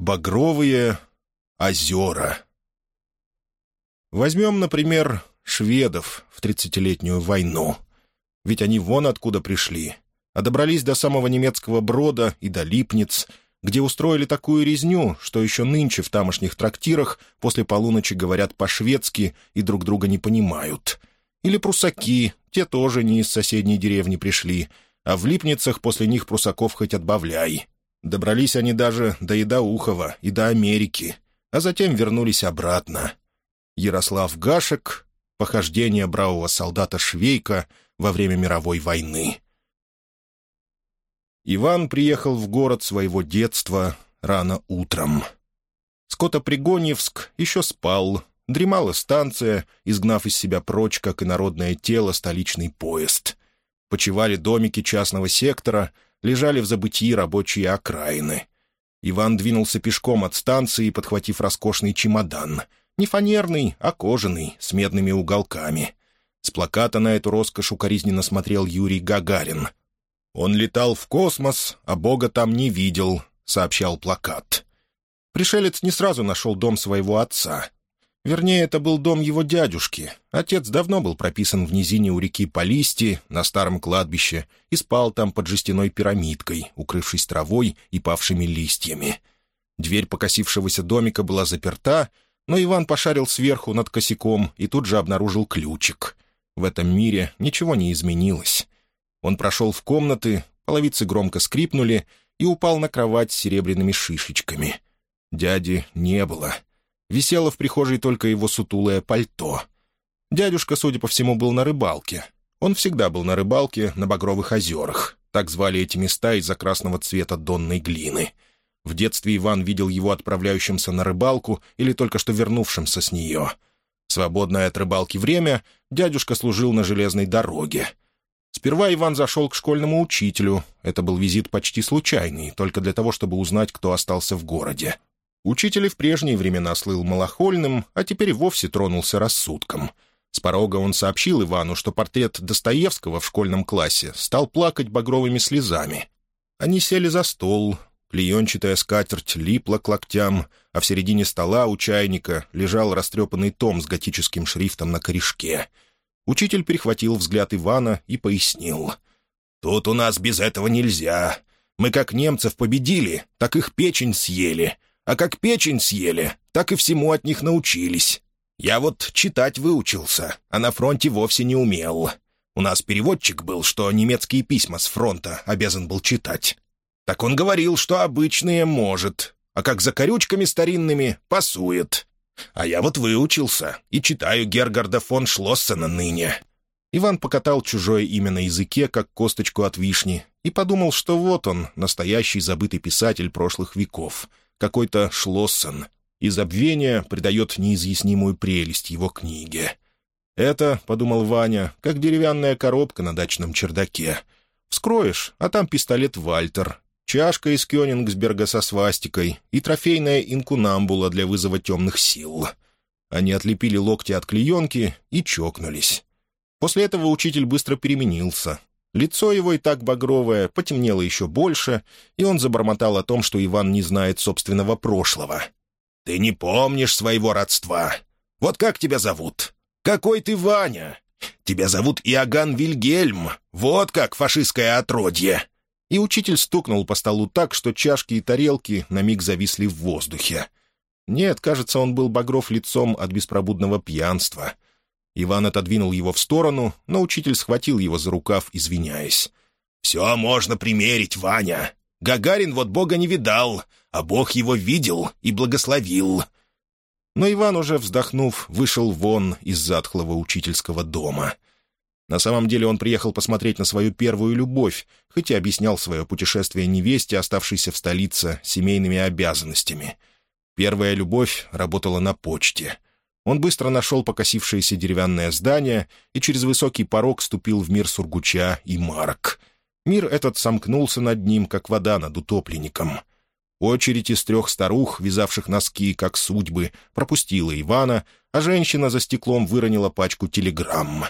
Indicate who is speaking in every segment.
Speaker 1: Багровые озера. Возьмем, например, шведов в тридцатилетнюю войну. Ведь они вон откуда пришли, а добрались до самого немецкого брода и до Липниц, где устроили такую резню, что еще нынче в тамошних трактирах после полуночи говорят по-шведски и друг друга не понимают. Или прусаки, те тоже не из соседней деревни пришли, а в Липницах после них прусаков хоть отбавляй. Добрались они даже до Идаухова и до Америки, а затем вернулись обратно. Ярослав Гашек — похождение бравого солдата Швейка во время мировой войны. Иван приехал в город своего детства рано утром. Скотопригоньевск еще спал, дремала станция, изгнав из себя прочь, как инородное тело, столичный поезд. Почивали домики частного сектора — лежали в забытии рабочие окраины. Иван двинулся пешком от станции, подхватив роскошный чемодан. Не фанерный, а кожаный, с медными уголками. С плаката на эту роскошь укоризненно смотрел Юрий Гагарин. «Он летал в космос, а Бога там не видел», — сообщал плакат. Пришелец не сразу нашел дом своего отца. Вернее, это был дом его дядюшки. Отец давно был прописан в низине у реки Полисти, на старом кладбище, и спал там под жестяной пирамидкой, укрывшись травой и павшими листьями. Дверь покосившегося домика была заперта, но Иван пошарил сверху над косяком и тут же обнаружил ключик. В этом мире ничего не изменилось. Он прошел в комнаты, половицы громко скрипнули и упал на кровать с серебряными шишечками. Дяди не было — Висело в прихожей только его сутулое пальто. Дядюшка, судя по всему, был на рыбалке. Он всегда был на рыбалке на Багровых озерах. Так звали эти места из-за красного цвета донной глины. В детстве Иван видел его отправляющимся на рыбалку или только что вернувшимся с нее. Свободное от рыбалки время дядюшка служил на железной дороге. Сперва Иван зашел к школьному учителю. Это был визит почти случайный, только для того, чтобы узнать, кто остался в городе. Учитель в прежние времена слыл малохольным, а теперь вовсе тронулся рассудком. С порога он сообщил Ивану, что портрет Достоевского в школьном классе стал плакать багровыми слезами. Они сели за стол, клеенчатая скатерть липла к локтям, а в середине стола у чайника лежал растрепанный том с готическим шрифтом на корешке. Учитель перехватил взгляд Ивана и пояснил. «Тут у нас без этого нельзя. Мы как немцев победили, так их печень съели. А как печень съели, так и всему от них научились. Я вот читать выучился, а на фронте вовсе не умел. У нас переводчик был, что немецкие письма с фронта обязан был читать. Так он говорил, что обычные может, а как за корючками старинными пасует. А я вот выучился и читаю Гергарда фон Шлоссена ныне». Иван покатал чужое имя на языке, как косточку от вишни, и подумал, что вот он, настоящий забытый писатель прошлых веков — какой-то Шлоссен, и забвение придает неизъяснимую прелесть его книге. «Это, — подумал Ваня, — как деревянная коробка на дачном чердаке. Вскроешь, а там пистолет «Вальтер», чашка из Кёнингсберга со свастикой и трофейная инкунамбула для вызова темных сил». Они отлепили локти от клеенки и чокнулись. После этого учитель быстро переменился, Лицо его и так багровое потемнело еще больше, и он забормотал о том, что Иван не знает собственного прошлого. «Ты не помнишь своего родства. Вот как тебя зовут? Какой ты Ваня? Тебя зовут Иоганн Вильгельм. Вот как фашистское отродье!» И учитель стукнул по столу так, что чашки и тарелки на миг зависли в воздухе. Нет, кажется, он был багров лицом от беспробудного пьянства — Иван отодвинул его в сторону, но учитель схватил его за рукав, извиняясь. «Все можно примерить, Ваня. Гагарин вот Бога не видал, а Бог его видел и благословил». Но Иван, уже вздохнув, вышел вон из затхлого учительского дома. На самом деле он приехал посмотреть на свою первую любовь, хоть и объяснял свое путешествие невесте, оставшейся в столице, семейными обязанностями. Первая любовь работала на почте — он быстро нашел покосившееся деревянное здание и через высокий порог ступил в мир Сургуча и Марок. Мир этот сомкнулся над ним, как вода над утопленником. Очередь из трех старух, вязавших носки, как судьбы, пропустила Ивана, а женщина за стеклом выронила пачку телеграмм.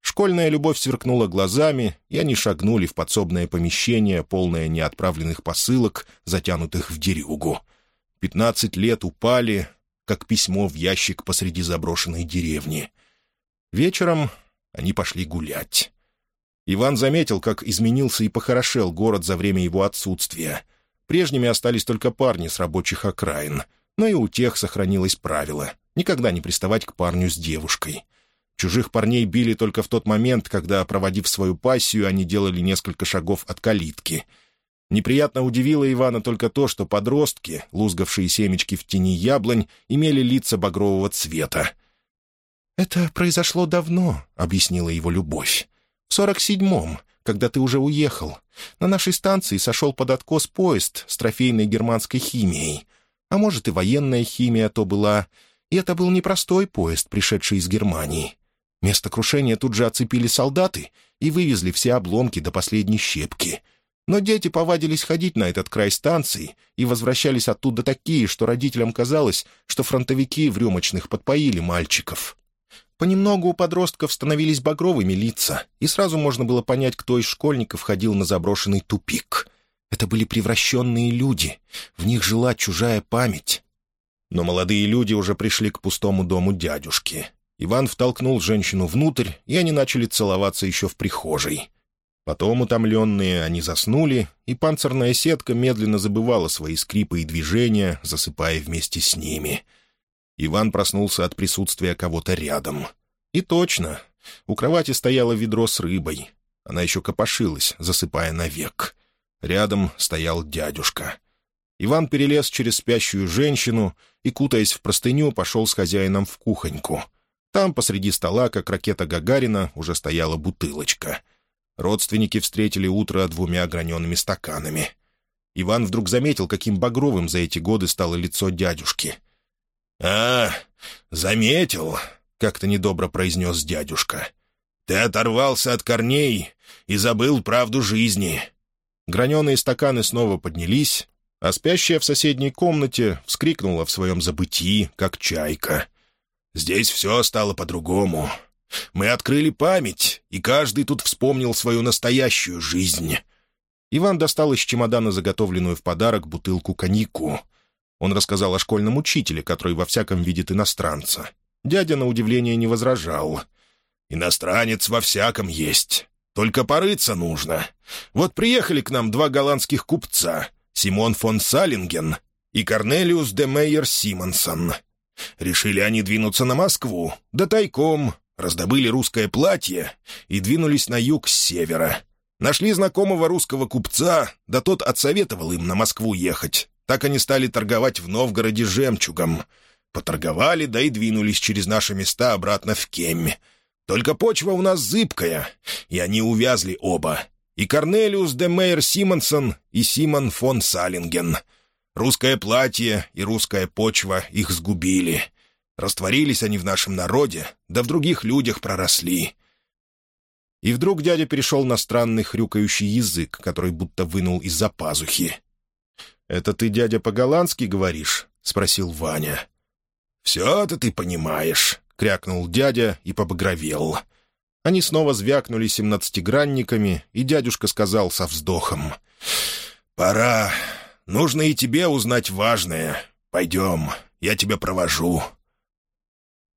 Speaker 1: Школьная любовь сверкнула глазами, и они шагнули в подсобное помещение, полное неотправленных посылок, затянутых в дерюгу. пятнадцать лет упали, как письмо в ящик посреди заброшенной деревни. Вечером они пошли гулять. Иван заметил, как изменился и похорошел город за время его отсутствия. Прежними остались только парни с рабочих окраин, но и у тех сохранилось правило — никогда не приставать к парню с девушкой. Чужих парней били только в тот момент, когда, проводив свою пассию, они делали несколько шагов от калитки. Неприятно удивило Ивана только то, что подростки, лузгавшие семечки в тени яблонь, имели лица багрового цвета. «Это произошло давно», — объяснила его любовь. «В сорок седьмом, когда ты уже уехал. На нашей станции сошел под откос поезд с трофейной германской химией. А может, и военная химия то была. И это был непростой поезд, пришедший из Германии. Место крушения тут же оцепили солдаты и вывезли все обломки до последней щепки. Но дети повадились ходить на этот край станции и возвращались оттуда такие, что родителям казалось, что фронтовики в рюмочных подпоили мальчиков. Понемногу у подростков становились багровыми лица, и сразу можно было понять, кто из школьников ходил на заброшенный тупик. Это были превращенные люди, в них жила чужая память. Но молодые люди уже пришли к пустому дому дядюшки. Иван втолкнул женщину внутрь, и они начали целоваться еще в прихожей. Потом, утомленные, они заснули, и панцирная сетка медленно забывала свои скрипы и движения, засыпая вместе с ними. Иван проснулся от присутствия кого-то рядом. И точно, у кровати стояло ведро с рыбой. Она еще копошилась, засыпая навек. Рядом стоял дядюшка. Иван перелез через спящую женщину и, кутаясь в простыню, пошел с хозяином в кухоньку — там, посреди стола, как ракета Гагарина, уже стояла бутылочка. Родственники встретили утро двумя гранеными стаканами. Иван вдруг заметил, каким багровым за эти годы стало лицо дядюшки. «А, заметил», — как-то недобро произнес дядюшка. «Ты оторвался от корней и забыл правду жизни». Граненые стаканы снова поднялись, а спящая в соседней комнате вскрикнула в своем забытии, как чайка. Здесь все стало по-другому. Мы открыли память, и каждый тут вспомнил свою настоящую жизнь». Иван достал из чемодана заготовленную в подарок бутылку коньяку. Он рассказал о школьном учителе, который во всяком видит иностранца. Дядя, на удивление, не возражал. «Иностранец во всяком есть. Только порыться нужно. Вот приехали к нам два голландских купца, Симон фон Салинген и Корнелиус де Мейер Симонсон. Решили они двинуться на Москву, да тайком, раздобыли русское платье и двинулись на юг с севера. Нашли знакомого русского купца, да тот отсоветовал им на Москву ехать. Так они стали торговать в Новгороде жемчугом. Поторговали, да и двинулись через наши места обратно в Кемь. Только почва у нас зыбкая, и они увязли оба. И Корнелиус де Мейер Симонсон, и Симон фон Салинген — Русское платье и русская почва их сгубили. Растворились они в нашем народе, да в других людях проросли. И вдруг дядя перешел на странный хрюкающий язык, который будто вынул из-за пазухи. «Это ты, дядя, по-голландски говоришь?» — спросил Ваня. «Все-то ты понимаешь», — крякнул дядя и побагровел. Они снова звякнули семнадцатигранниками, и дядюшка сказал со вздохом. «Пора. Нужно и тебе узнать важное. Пойдем, я тебя провожу».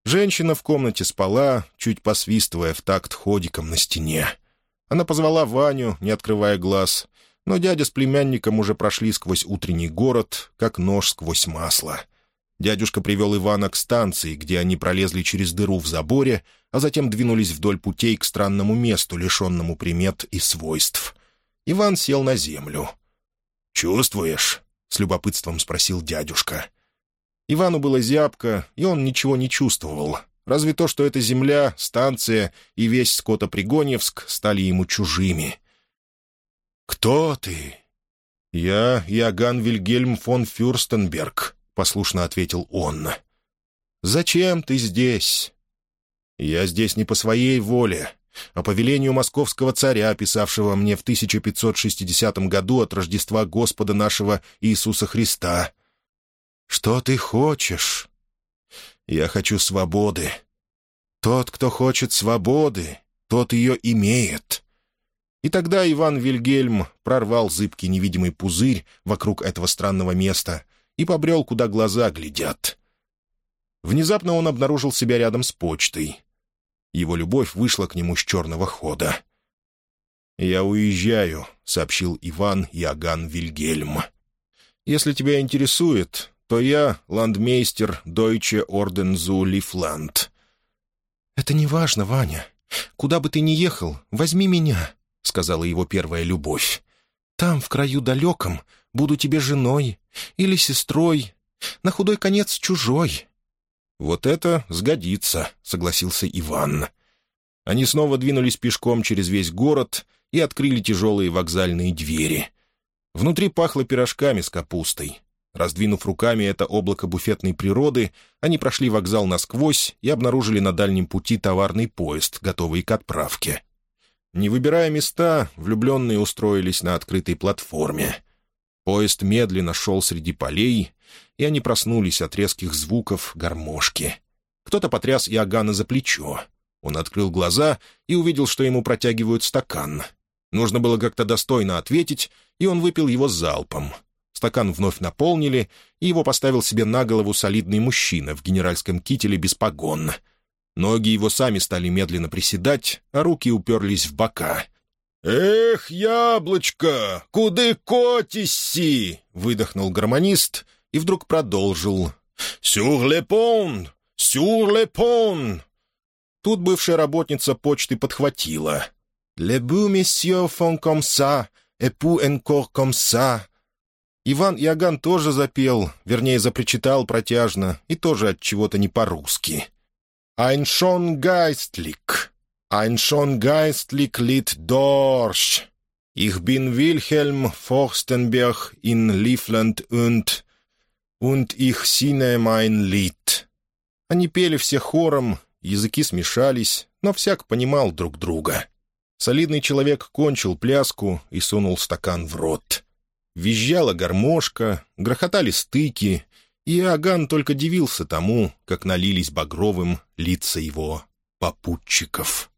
Speaker 1: Женщина в комнате спала, чуть посвистывая в такт ходиком на стене. Она позвала Ваню, не открывая глаз, но дядя с племянником уже прошли сквозь утренний город, как нож сквозь масло. Дядюшка привел Ивана к станции, где они пролезли через дыру в заборе, а затем двинулись вдоль путей к странному месту, лишенному примет и свойств. Иван сел на землю — «Чувствуешь?» — с любопытством спросил дядюшка. Ивану было зябко, и он ничего не чувствовал. Разве то, что эта земля, станция и весь Скотопригоньевск стали ему чужими. «Кто ты?» «Я Иоганн Вильгельм фон Фюрстенберг», — послушно ответил он. «Зачем ты здесь?» «Я здесь не по своей воле о повелению московского царя, писавшего мне в 1560 году от Рождества Господа нашего Иисуса Христа. «Что ты хочешь?» «Я хочу свободы. Тот, кто хочет свободы, тот ее имеет». И тогда Иван Вильгельм прорвал зыбкий невидимый пузырь вокруг этого странного места и побрел, куда глаза глядят. Внезапно он обнаружил себя рядом с почтой. Его любовь вышла к нему с черного хода. «Я уезжаю», — сообщил Иван Иоганн Вильгельм. «Если тебя интересует, то я ландмейстер Deutsche Orden zu Liefland». «Это не важно, Ваня. Куда бы ты ни ехал, возьми меня», — сказала его первая любовь. «Там, в краю далеком, буду тебе женой или сестрой, на худой конец чужой». «Вот это сгодится», — согласился Иван. Они снова двинулись пешком через весь город и открыли тяжелые вокзальные двери. Внутри пахло пирожками с капустой. Раздвинув руками это облако буфетной природы, они прошли вокзал насквозь и обнаружили на дальнем пути товарный поезд, готовый к отправке. Не выбирая места, влюбленные устроились на открытой платформе. Поезд медленно шел среди полей, и они проснулись от резких звуков гармошки. Кто-то потряс Иоганна за плечо. Он открыл глаза и увидел, что ему протягивают стакан. Нужно было как-то достойно ответить, и он выпил его залпом — Стакан вновь наполнили, и его поставил себе на голову солидный мужчина в генеральском кителе без погон. Ноги его сами стали медленно приседать, а руки уперлись в бока. «Эх, яблочко, куды котиси?» — выдохнул гармонист и вдруг продолжил. «Сюр ле пон! Сюр ле пон!» Тут бывшая работница почты подхватила. «Le beau monsieur font comme ça, et Иван Иоганн тоже запел, вернее, запричитал протяжно, и тоже от чего-то не по-русски. «Ein schon geistlich, ein schon geistlich Lied Dorsch. Ich bin Wilhelm Forstenberg in Livland und... und ich singe mein Lied». Они пели все хором, языки смешались, но всяк понимал друг друга. Солидный человек кончил пляску и сунул стакан в рот. Визжала гармошка, грохотали стыки, и Аган только дивился тому, как налились багровым лица его попутчиков.